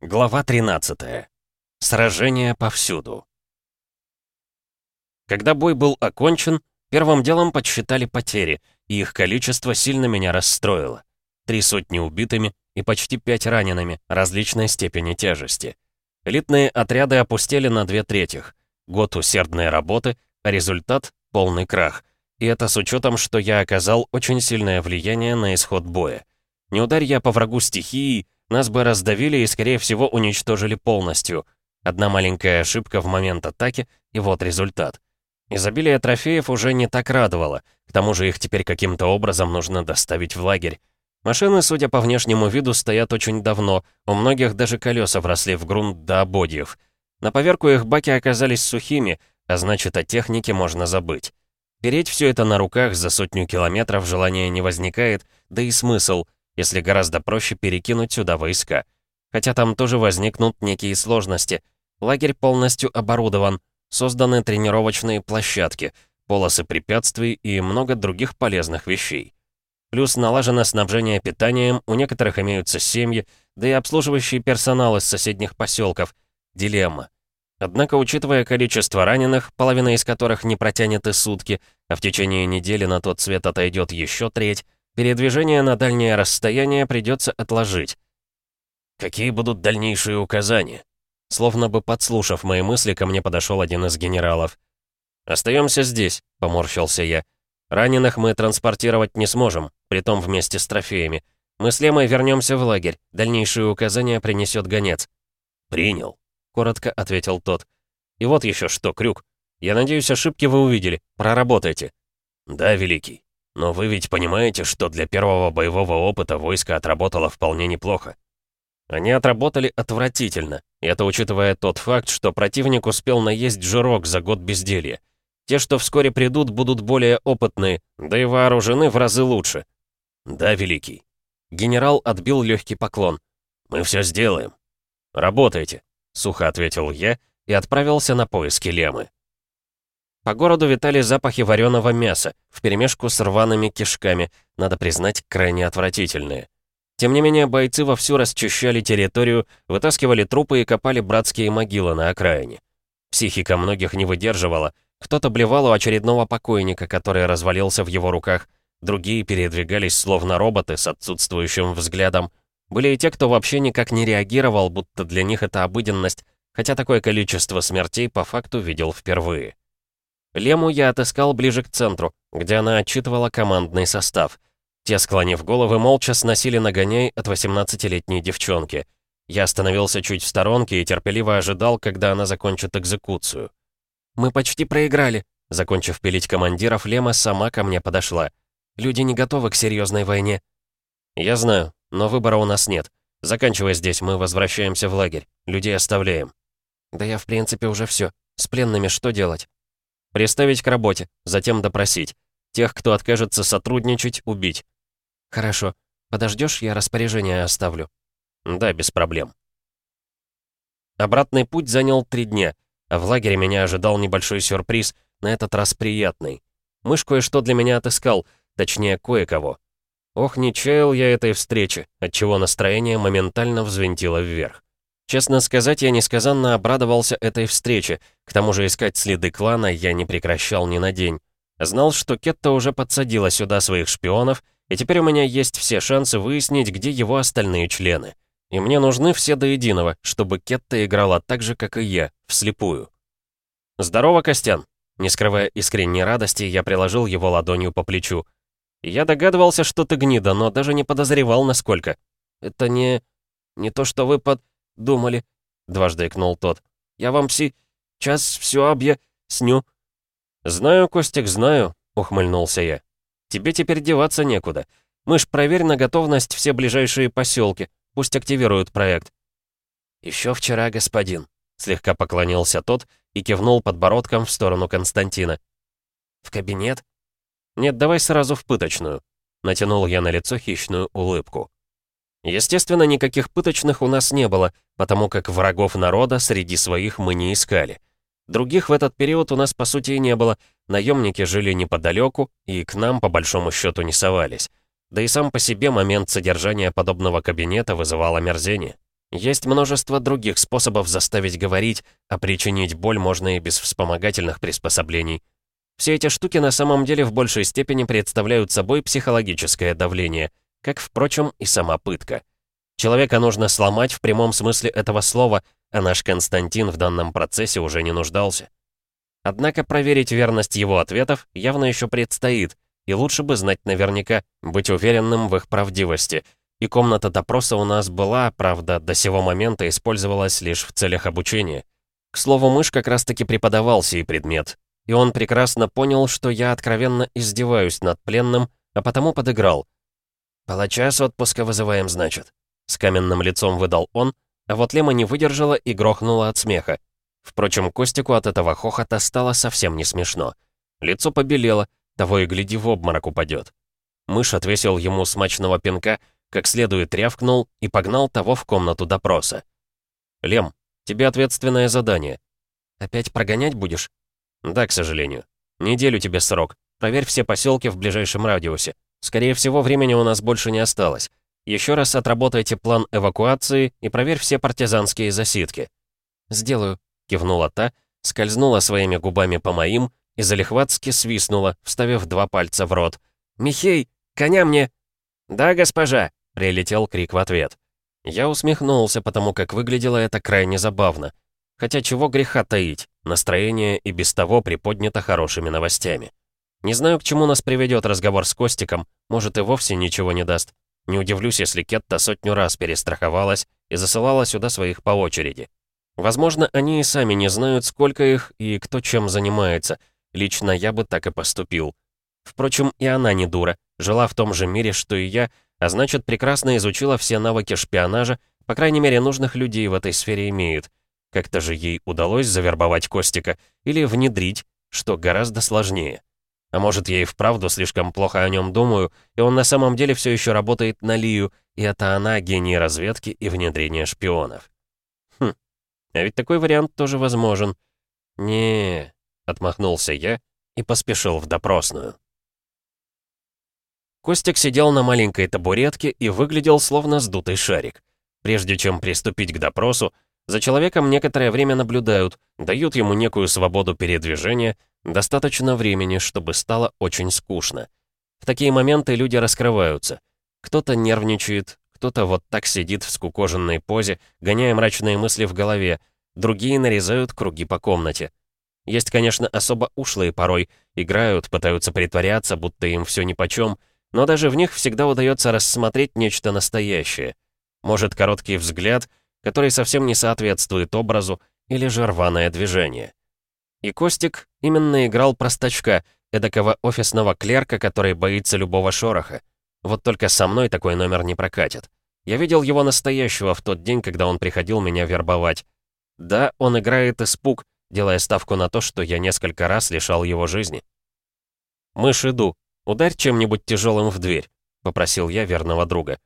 Глава 13. Сражение повсюду. Когда бой был окончен, первым делом подсчитали потери, и их количество сильно меня расстроило. Три сотни убитыми и почти пять ранеными различной степени тяжести. Элитные отряды опустили на две третьих. Год усердной работы, а результат — полный крах. И это с учетом, что я оказал очень сильное влияние на исход боя. Не ударь я по врагу стихии — нас бы раздавили и, скорее всего, уничтожили полностью. Одна маленькая ошибка в момент атаки, и вот результат. Изобилие трофеев уже не так радовало, к тому же их теперь каким-то образом нужно доставить в лагерь. Машины, судя по внешнему виду, стоят очень давно, у многих даже колеса вросли в грунт до ободьев. На поверку их баки оказались сухими, а значит, о технике можно забыть. Переть все это на руках за сотню километров желания не возникает, да и смысл — если гораздо проще перекинуть сюда войска. Хотя там тоже возникнут некие сложности. Лагерь полностью оборудован, созданы тренировочные площадки, полосы препятствий и много других полезных вещей. Плюс налажено снабжение питанием, у некоторых имеются семьи, да и обслуживающий персонал из соседних поселков. Дилемма. Однако, учитывая количество раненых, половина из которых не протянет и сутки, а в течение недели на тот свет отойдет еще треть, Передвижение на дальнее расстояние придется отложить. Какие будут дальнейшие указания? Словно бы подслушав мои мысли, ко мне подошел один из генералов. «Остаемся здесь», — поморщился я. «Раненых мы транспортировать не сможем, притом вместе с трофеями. Мы с Лемой вернемся в лагерь. Дальнейшие указания принесет гонец». «Принял», — коротко ответил тот. «И вот еще что, Крюк. Я надеюсь, ошибки вы увидели. Проработайте». «Да, Великий». Но вы ведь понимаете, что для первого боевого опыта войско отработало вполне неплохо. Они отработали отвратительно, и это учитывая тот факт, что противник успел наесть жирок за год безделья. Те, что вскоре придут, будут более опытные, да и вооружены в разы лучше. Да, Великий. Генерал отбил легкий поклон. Мы все сделаем. Работайте, сухо ответил я и отправился на поиски Лемы. По городу витали запахи вареного мяса, вперемешку с рваными кишками, надо признать, крайне отвратительные. Тем не менее, бойцы вовсю расчищали территорию, вытаскивали трупы и копали братские могилы на окраине. Психика многих не выдерживала. Кто-то блевал у очередного покойника, который развалился в его руках. Другие передвигались словно роботы с отсутствующим взглядом. Были и те, кто вообще никак не реагировал, будто для них это обыденность, хотя такое количество смертей по факту видел впервые. Лему я отыскал ближе к центру, где она отчитывала командный состав. Те, склонив головы, молча сносили нагоняй от 18-летней девчонки. Я остановился чуть в сторонке и терпеливо ожидал, когда она закончит экзекуцию. «Мы почти проиграли», — закончив пилить командиров, Лема сама ко мне подошла. «Люди не готовы к серьезной войне». «Я знаю, но выбора у нас нет. Заканчивая здесь, мы возвращаемся в лагерь. Людей оставляем». «Да я, в принципе, уже все. С пленными что делать?» Приставить к работе, затем допросить. Тех, кто откажется сотрудничать, убить. Хорошо. Подождешь, я распоряжение оставлю. Да, без проблем. Обратный путь занял три дня, а в лагере меня ожидал небольшой сюрприз, на этот раз приятный. Мышь кое-что для меня отыскал, точнее, кое-кого. Ох, не чаял я этой встречи, отчего настроение моментально взвинтило вверх. Честно сказать, я несказанно обрадовался этой встрече. К тому же искать следы клана я не прекращал ни на день. Знал, что Кетта уже подсадила сюда своих шпионов, и теперь у меня есть все шансы выяснить, где его остальные члены. И мне нужны все до единого, чтобы Кетта играла так же, как и я, вслепую. «Здорово, Костян!» Не скрывая искренней радости, я приложил его ладонью по плечу. «Я догадывался, что ты гнида, но даже не подозревал, насколько. Это не... не то, что вы под думали?» Дважды икнул тот. «Я вам пси... час все объясню». «Знаю, Костик, знаю», — ухмыльнулся я. «Тебе теперь деваться некуда. Мышь, проверь на готовность все ближайшие поселки. Пусть активируют проект». «Еще вчера, господин», — слегка поклонился тот и кивнул подбородком в сторону Константина. «В кабинет?» «Нет, давай сразу в пыточную», — натянул я на лицо хищную улыбку. Естественно, никаких пыточных у нас не было, потому как врагов народа среди своих мы не искали. Других в этот период у нас по сути и не было, наемники жили неподалеку и к нам по большому счету не совались. Да и сам по себе момент содержания подобного кабинета вызывал омерзение. Есть множество других способов заставить говорить, а причинить боль можно и без вспомогательных приспособлений. Все эти штуки на самом деле в большей степени представляют собой психологическое давление, как, впрочем, и сама пытка. Человека нужно сломать в прямом смысле этого слова, а наш Константин в данном процессе уже не нуждался. Однако проверить верность его ответов явно еще предстоит, и лучше бы знать наверняка, быть уверенным в их правдивости. И комната допроса у нас была, правда, до сего момента использовалась лишь в целях обучения. К слову, мышь как раз-таки преподавал сей предмет. И он прекрасно понял, что я откровенно издеваюсь над пленным, а потому подыграл. «Палача с отпуска вызываем, значит?» С каменным лицом выдал он, а вот Лема не выдержала и грохнула от смеха. Впрочем, Костику от этого хохота стало совсем не смешно. Лицо побелело, того и гляди в обморок упадет. Мышь отвесил ему смачного пинка, как следует рявкнул и погнал того в комнату допроса. «Лем, тебе ответственное задание. Опять прогонять будешь?» «Да, к сожалению. Неделю тебе срок. Проверь все поселки в ближайшем радиусе. Скорее всего, времени у нас больше не осталось. Еще раз отработайте план эвакуации и проверь все партизанские засидки». «Сделаю», Кивнула та, скользнула своими губами по моим и залихватски свистнула, вставив два пальца в рот. «Михей, коня мне!» «Да, госпожа!» — прилетел крик в ответ. Я усмехнулся, потому как выглядело это крайне забавно. Хотя чего греха таить, настроение и без того приподнято хорошими новостями. Не знаю, к чему нас приведет разговор с Костиком, может и вовсе ничего не даст. Не удивлюсь, если Кетта сотню раз перестраховалась и засылала сюда своих по очереди. Возможно, они и сами не знают, сколько их и кто чем занимается. Лично я бы так и поступил. Впрочем, и она не дура, жила в том же мире, что и я, а значит, прекрасно изучила все навыки шпионажа, по крайней мере, нужных людей в этой сфере имеет. Как-то же ей удалось завербовать Костика или внедрить, что гораздо сложнее. А может, я и вправду слишком плохо о нем думаю, и он на самом деле все еще работает на Лию, и это она гений разведки и внедрения шпионов. А ведь такой вариант тоже возможен. не отмахнулся я и поспешил в допросную. Костик сидел на маленькой табуретке и выглядел словно сдутый шарик. Прежде чем приступить к допросу, за человеком некоторое время наблюдают, дают ему некую свободу передвижения, достаточно времени, чтобы стало очень скучно. В такие моменты люди раскрываются. Кто-то нервничает, кто-то вот так сидит в скукоженной позе, гоняя мрачные мысли в голове, другие нарезают круги по комнате. Есть, конечно, особо ушлые порой, играют, пытаются притворяться, будто им все нипочем, но даже в них всегда удается рассмотреть нечто настоящее. Может, короткий взгляд, который совсем не соответствует образу, или же рваное движение. И Костик именно играл простачка, эдакого офисного клерка, который боится любого шороха. Вот только со мной такой номер не прокатит. Я видел его настоящего в тот день, когда он приходил меня вербовать. Да, он играет испуг, делая ставку на то, что я несколько раз лишал его жизни. «Мышь, иду. Ударь чем-нибудь тяжелым в дверь», — попросил я верного друга.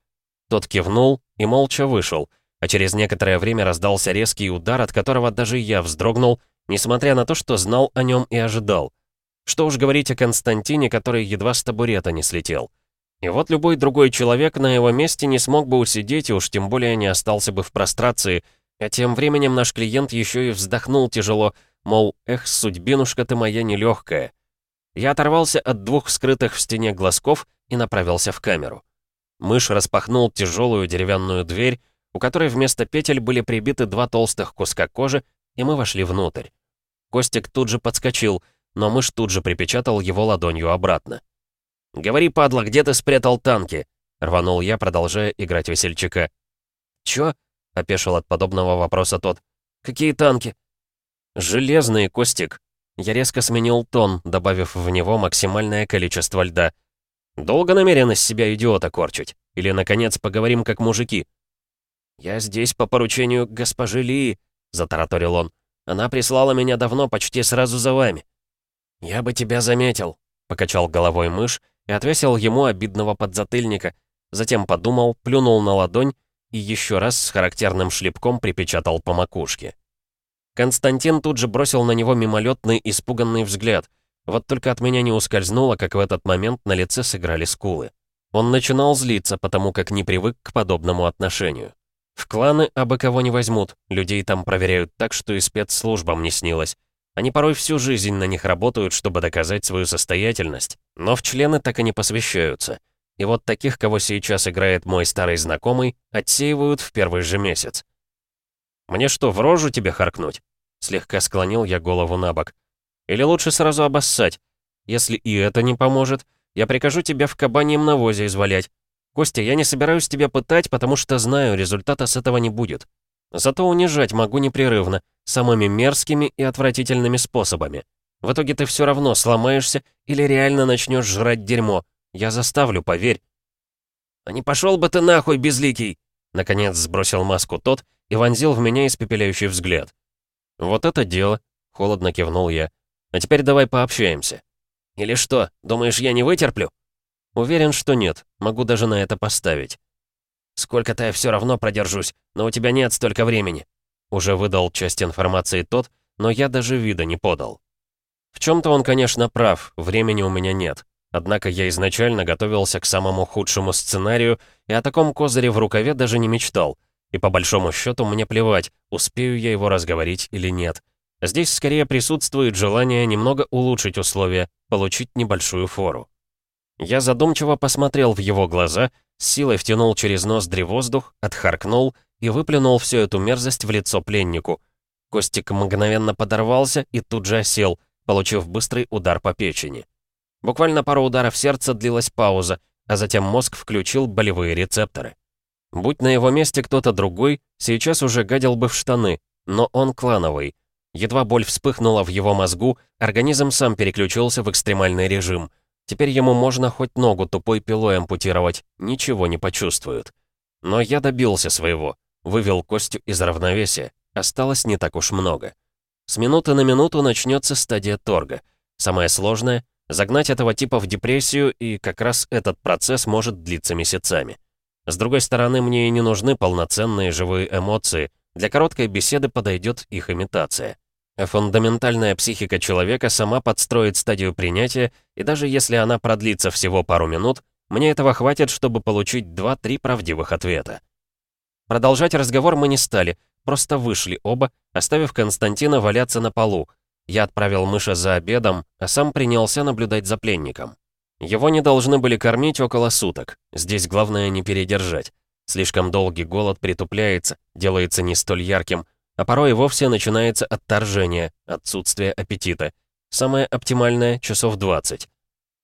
Тот кивнул и молча вышел, а через некоторое время раздался резкий удар, от которого даже я вздрогнул, несмотря на то, что знал о нем и ожидал. Что уж говорить о Константине, который едва с табурета не слетел. И вот любой другой человек на его месте не смог бы усидеть и уж тем более не остался бы в прострации, а тем временем наш клиент еще и вздохнул тяжело, мол, эх, судьбинушка ты моя нелегкая. Я оторвался от двух скрытых в стене глазков и направился в камеру. Мышь распахнул тяжелую деревянную дверь, у которой вместо петель были прибиты два толстых куска кожи, и мы вошли внутрь. Костик тут же подскочил, но мышь тут же припечатал его ладонью обратно. «Говори, падла, где ты спрятал танки?» — рванул я, продолжая играть весельчака. «Чё?» — опешил от подобного вопроса тот. «Какие танки?» «Железные, Костик». Я резко сменил тон, добавив в него максимальное количество льда. «Долго намерен из себя идиота корчить? Или, наконец, поговорим как мужики?» «Я здесь по поручению госпожи Ли», — затараторил он. «Она прислала меня давно, почти сразу за вами». «Я бы тебя заметил», — покачал головой мышь и отвесил ему обидного подзатыльника. Затем подумал, плюнул на ладонь и еще раз с характерным шлепком припечатал по макушке. Константин тут же бросил на него мимолетный испуганный взгляд. Вот только от меня не ускользнуло, как в этот момент на лице сыграли скулы. Он начинал злиться, потому как не привык к подобному отношению. В кланы абы кого не возьмут, людей там проверяют так, что и спецслужбам не снилось. Они порой всю жизнь на них работают, чтобы доказать свою состоятельность, но в члены так и не посвящаются. И вот таких, кого сейчас играет мой старый знакомый, отсеивают в первый же месяц. «Мне что, в рожу тебе харкнуть?» Слегка склонил я голову на бок. «Или лучше сразу обоссать? Если и это не поможет, я прикажу тебя в кабаньем навозе извалять. Костя, я не собираюсь тебя пытать, потому что знаю, результата с этого не будет. Зато унижать могу непрерывно, самыми мерзкими и отвратительными способами. В итоге ты все равно сломаешься или реально начнешь жрать дерьмо. Я заставлю, поверь. «А не пошел бы ты нахуй, безликий!» Наконец сбросил маску тот и вонзил в меня испепеляющий взгляд. «Вот это дело!» — холодно кивнул я. «А теперь давай пообщаемся». «Или что, думаешь, я не вытерплю?» «Уверен, что нет. Могу даже на это поставить». «Сколько-то я все равно продержусь, но у тебя нет столько времени». Уже выдал часть информации тот, но я даже вида не подал. В чем-то он, конечно, прав, времени у меня нет. Однако я изначально готовился к самому худшему сценарию и о таком козыре в рукаве даже не мечтал. И по большому счету мне плевать, успею я его разговорить или нет. Здесь скорее присутствует желание немного улучшить условия, получить небольшую фору. Я задумчиво посмотрел в его глаза, с силой втянул через ноздри воздух, отхаркнул и выплюнул всю эту мерзость в лицо пленнику. Костик мгновенно подорвался и тут же осел, получив быстрый удар по печени. Буквально пару ударов сердца длилась пауза, а затем мозг включил болевые рецепторы. Будь на его месте кто-то другой, сейчас уже гадил бы в штаны, но он клановый. Едва боль вспыхнула в его мозгу, организм сам переключился в экстремальный режим. Теперь ему можно хоть ногу тупой пилой ампутировать, ничего не почувствует. Но я добился своего, вывел Костю из равновесия, осталось не так уж много. С минуты на минуту начнется стадия торга. Самое сложное — загнать этого типа в депрессию, и как раз этот процесс может длиться месяцами. С другой стороны, мне и не нужны полноценные живые эмоции. Для короткой беседы подойдет их имитация. А фундаментальная психика человека сама подстроит стадию принятия, и даже если она продлится всего пару минут, мне этого хватит, чтобы получить 2-3 правдивых ответа. Продолжать разговор мы не стали, просто вышли оба, оставив Константина валяться на полу. Я отправил мыша за обедом, а сам принялся наблюдать за пленником. Его не должны были кормить около суток. Здесь главное не передержать. Слишком долгий голод притупляется, делается не столь ярким, а порой и вовсе начинается отторжение, отсутствие аппетита. Самое оптимальное — часов 20.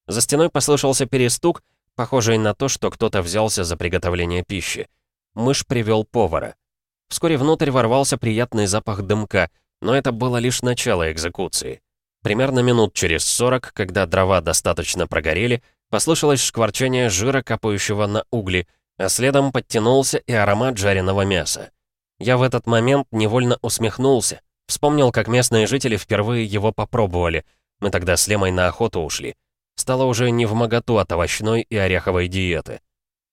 За стеной послышался перестук, похожий на то, что кто-то взялся за приготовление пищи. Мышь привел повара. Вскоре внутрь ворвался приятный запах дымка, но это было лишь начало экзекуции. Примерно минут через сорок, когда дрова достаточно прогорели, послышалось шкварчание жира, капающего на угли, а следом подтянулся и аромат жареного мяса. Я в этот момент невольно усмехнулся, вспомнил, как местные жители впервые его попробовали. Мы тогда с Лемой на охоту ушли. Стало уже не в моготу от овощной и ореховой диеты.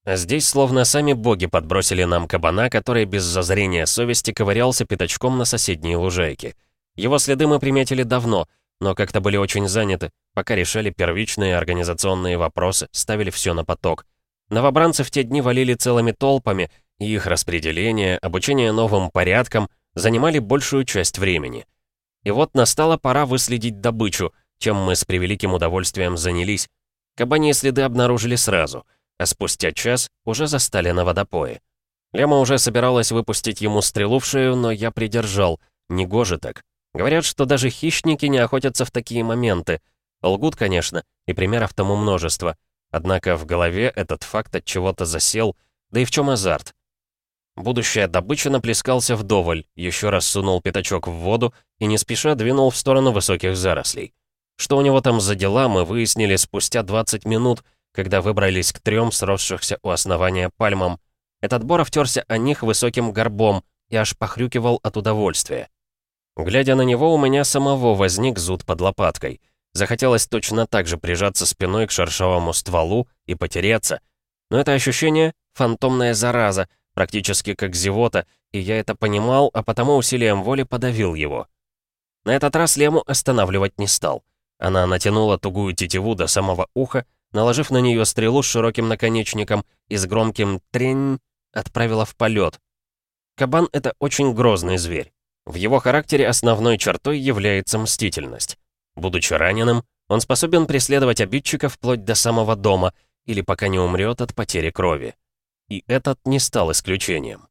А здесь словно сами боги подбросили нам кабана, который без зазрения совести ковырялся пятачком на соседней лужайке. Его следы мы приметили давно — но как-то были очень заняты, пока решали первичные организационные вопросы, ставили все на поток. Новобранцы в те дни валили целыми толпами, их распределение, обучение новым порядкам занимали большую часть времени. И вот настала пора выследить добычу, чем мы с превеликим удовольствием занялись. Кабани следы обнаружили сразу, а спустя час уже застали на водопое. Лема уже собиралась выпустить ему стрелу в шею, но я придержал. Негоже так. Говорят, что даже хищники не охотятся в такие моменты. Лгут, конечно, и примеров тому множество. Однако в голове этот факт от чего-то засел, да и в чем азарт. Будущая добыча наплескался вдоволь, еще раз сунул пятачок в воду и не спеша двинул в сторону высоких зарослей. Что у него там за дела, мы выяснили спустя 20 минут, когда выбрались к трем сросшихся у основания пальмам. Этот бор втерся о них высоким горбом и аж похрюкивал от удовольствия. Глядя на него, у меня самого возник зуд под лопаткой. Захотелось точно так же прижаться спиной к шершавому стволу и потереться. Но это ощущение — фантомная зараза, практически как зевота, и я это понимал, а потому усилием воли подавил его. На этот раз Лему останавливать не стал. Она натянула тугую тетиву до самого уха, наложив на нее стрелу с широким наконечником и с громким «трень» отправила в полет. Кабан — это очень грозный зверь. В его характере основной чертой является мстительность. Будучи раненым, он способен преследовать обидчика вплоть до самого дома или пока не умрет от потери крови. И этот не стал исключением.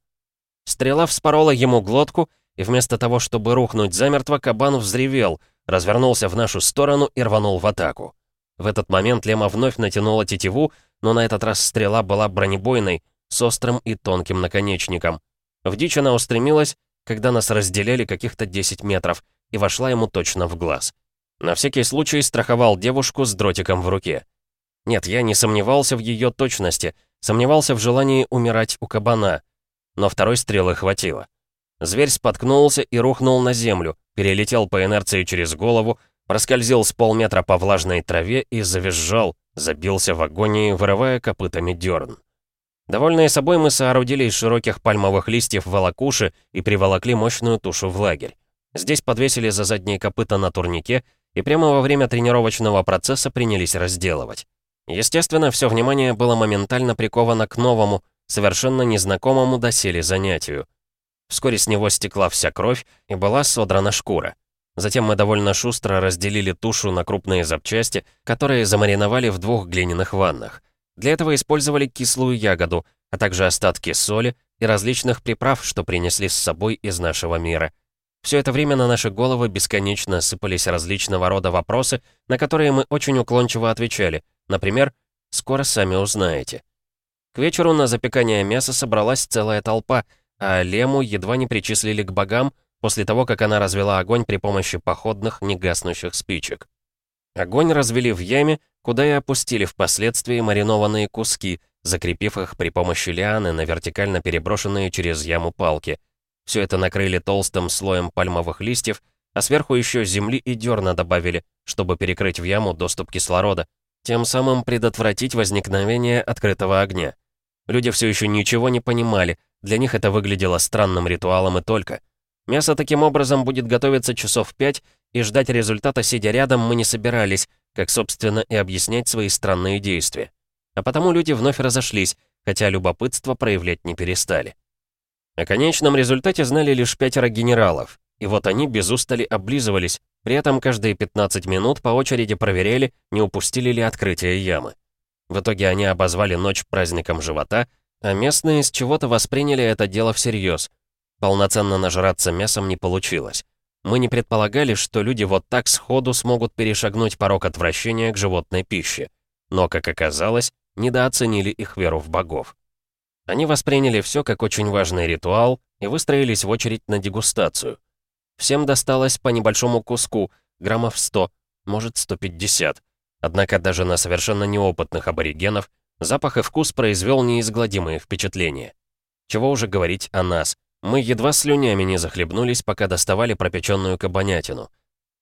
Стрела вспорола ему глотку, и вместо того, чтобы рухнуть замертво, кабан взревел, развернулся в нашу сторону и рванул в атаку. В этот момент Лема вновь натянула тетиву, но на этот раз стрела была бронебойной, с острым и тонким наконечником. В дичь она устремилась, когда нас разделяли каких-то 10 метров, и вошла ему точно в глаз. На всякий случай страховал девушку с дротиком в руке. Нет, я не сомневался в ее точности, сомневался в желании умирать у кабана. Но второй стрелы хватило. Зверь споткнулся и рухнул на землю, перелетел по инерции через голову, проскользил с полметра по влажной траве и завизжал, забился в агонии, вырывая копытами дерн. Довольные собой мы соорудили из широких пальмовых листьев волокуши и приволокли мощную тушу в лагерь. Здесь подвесили за задние копыта на турнике и прямо во время тренировочного процесса принялись разделывать. Естественно, все внимание было моментально приковано к новому, совершенно незнакомому доселе занятию. Вскоре с него стекла вся кровь и была содрана шкура. Затем мы довольно шустро разделили тушу на крупные запчасти, которые замариновали в двух глиняных ваннах. Для этого использовали кислую ягоду, а также остатки соли и различных приправ, что принесли с собой из нашего мира. Все это время на наши головы бесконечно сыпались различного рода вопросы, на которые мы очень уклончиво отвечали. Например, «Скоро сами узнаете». К вечеру на запекание мяса собралась целая толпа, а Лему едва не причислили к богам после того, как она развела огонь при помощи походных, негаснущих спичек. Огонь развели в яме, куда и опустили впоследствии маринованные куски, закрепив их при помощи лианы на вертикально переброшенные через яму палки. Все это накрыли толстым слоем пальмовых листьев, а сверху еще земли и дерна добавили, чтобы перекрыть в яму доступ кислорода, тем самым предотвратить возникновение открытого огня. Люди все еще ничего не понимали, для них это выглядело странным ритуалом и только. Мясо таким образом будет готовиться часов пять, и ждать результата, сидя рядом, мы не собирались, как, собственно, и объяснять свои странные действия. А потому люди вновь разошлись, хотя любопытство проявлять не перестали. О конечном результате знали лишь пятеро генералов, и вот они без устали облизывались, при этом каждые 15 минут по очереди проверяли, не упустили ли открытие ямы. В итоге они обозвали ночь праздником живота, а местные с чего-то восприняли это дело всерьез. Полноценно нажраться мясом не получилось. Мы не предполагали, что люди вот так сходу смогут перешагнуть порог отвращения к животной пище. Но, как оказалось, недооценили их веру в богов. Они восприняли все как очень важный ритуал и выстроились в очередь на дегустацию. Всем досталось по небольшому куску, граммов 100, может 150. Однако даже на совершенно неопытных аборигенов запах и вкус произвел неизгладимые впечатления. Чего уже говорить о нас. Мы едва слюнями не захлебнулись, пока доставали пропеченную кабанятину.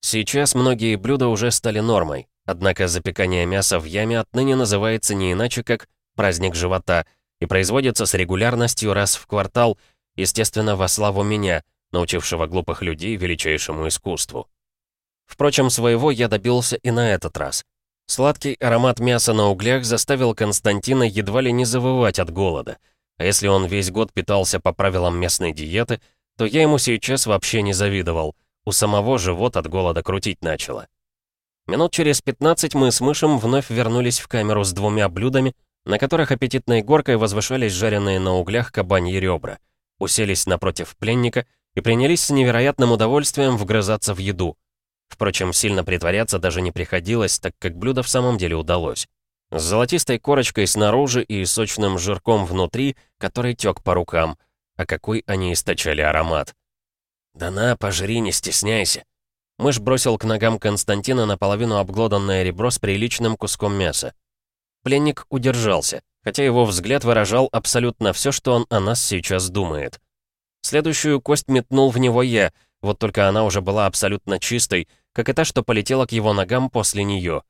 Сейчас многие блюда уже стали нормой, однако запекание мяса в яме отныне называется не иначе, как «праздник живота», и производится с регулярностью раз в квартал, естественно, во славу меня, научившего глупых людей величайшему искусству. Впрочем, своего я добился и на этот раз. Сладкий аромат мяса на углях заставил Константина едва ли не завывать от голода. А если он весь год питался по правилам местной диеты, то я ему сейчас вообще не завидовал. У самого живот от голода крутить начало. Минут через 15 мы с мышем вновь вернулись в камеру с двумя блюдами, на которых аппетитной горкой возвышались жареные на углях кабаньи ребра. Уселись напротив пленника и принялись с невероятным удовольствием вгрызаться в еду. Впрочем, сильно притворяться даже не приходилось, так как блюдо в самом деле удалось. С золотистой корочкой снаружи и сочным жирком внутри, который тек по рукам. А какой они источали аромат. «Да на, пожри, не стесняйся!» Мышь бросил к ногам Константина наполовину обглоданное ребро с приличным куском мяса. Пленник удержался, хотя его взгляд выражал абсолютно все, что он о нас сейчас думает. Следующую кость метнул в него я, вот только она уже была абсолютно чистой, как и та, что полетела к его ногам после нее.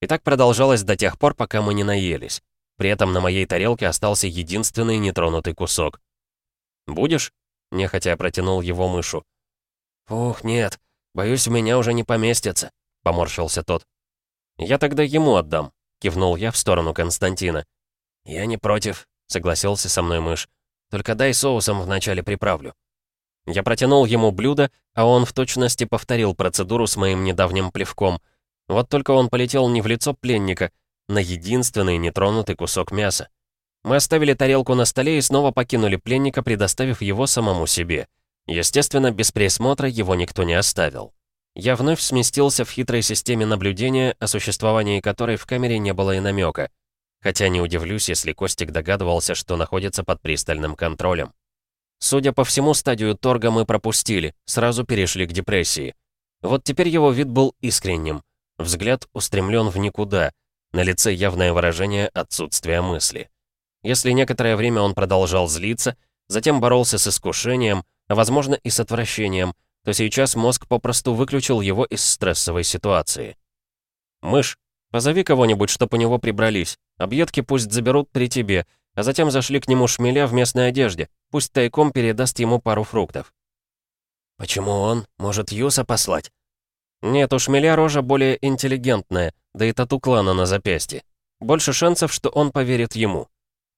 И так продолжалось до тех пор, пока мы не наелись. При этом на моей тарелке остался единственный нетронутый кусок. «Будешь?» — нехотя протянул его мышу. «Ух, нет, боюсь, у меня уже не поместится», — поморщился тот. «Я тогда ему отдам», — кивнул я в сторону Константина. «Я не против», — согласился со мной мышь. Только дай соусом вначале приправлю». Я протянул ему блюдо, а он в точности повторил процедуру с моим недавним плевком. Вот только он полетел не в лицо пленника, на единственный нетронутый кусок мяса. Мы оставили тарелку на столе и снова покинули пленника, предоставив его самому себе. Естественно, без присмотра его никто не оставил. Я вновь сместился в хитрой системе наблюдения, о существовании которой в камере не было и намека. Хотя не удивлюсь, если Костик догадывался, что находится под пристальным контролем. Судя по всему, стадию торга мы пропустили, сразу перешли к депрессии. Вот теперь его вид был искренним. Взгляд устремлен в никуда, на лице явное выражение отсутствия мысли. Если некоторое время он продолжал злиться, затем боролся с искушением, а возможно и с отвращением, то сейчас мозг попросту выключил его из стрессовой ситуации. «Мышь, позови кого-нибудь, чтоб у него прибрались. Объедки пусть заберут при тебе, а затем зашли к нему шмеля в местной одежде. Пусть тайком передаст ему пару фруктов». «Почему он? Может, Юса послать?» «Нет, у шмеля рожа более интеллигентная, да и тату клана на запястье. Больше шансов, что он поверит ему.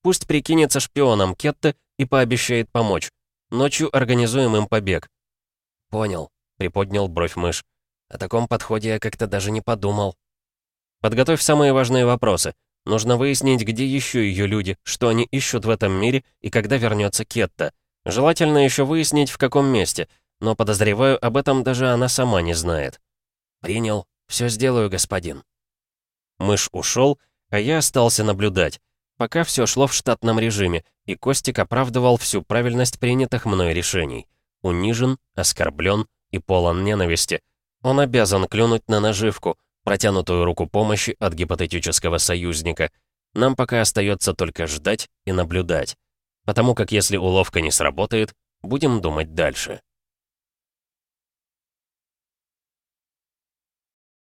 Пусть прикинется шпионом Кетты и пообещает помочь. Ночью организуем им побег». «Понял», — приподнял бровь мышь. «О таком подходе я как-то даже не подумал». «Подготовь самые важные вопросы. Нужно выяснить, где еще ее люди, что они ищут в этом мире и когда вернется Кетта. Желательно еще выяснить, в каком месте, но подозреваю, об этом даже она сама не знает». «Принял. Все сделаю, господин». Мышь ушел, а я остался наблюдать. Пока все шло в штатном режиме, и Костик оправдывал всю правильность принятых мной решений. Унижен, оскорблен и полон ненависти. Он обязан клюнуть на наживку, протянутую руку помощи от гипотетического союзника. Нам пока остается только ждать и наблюдать. Потому как если уловка не сработает, будем думать дальше.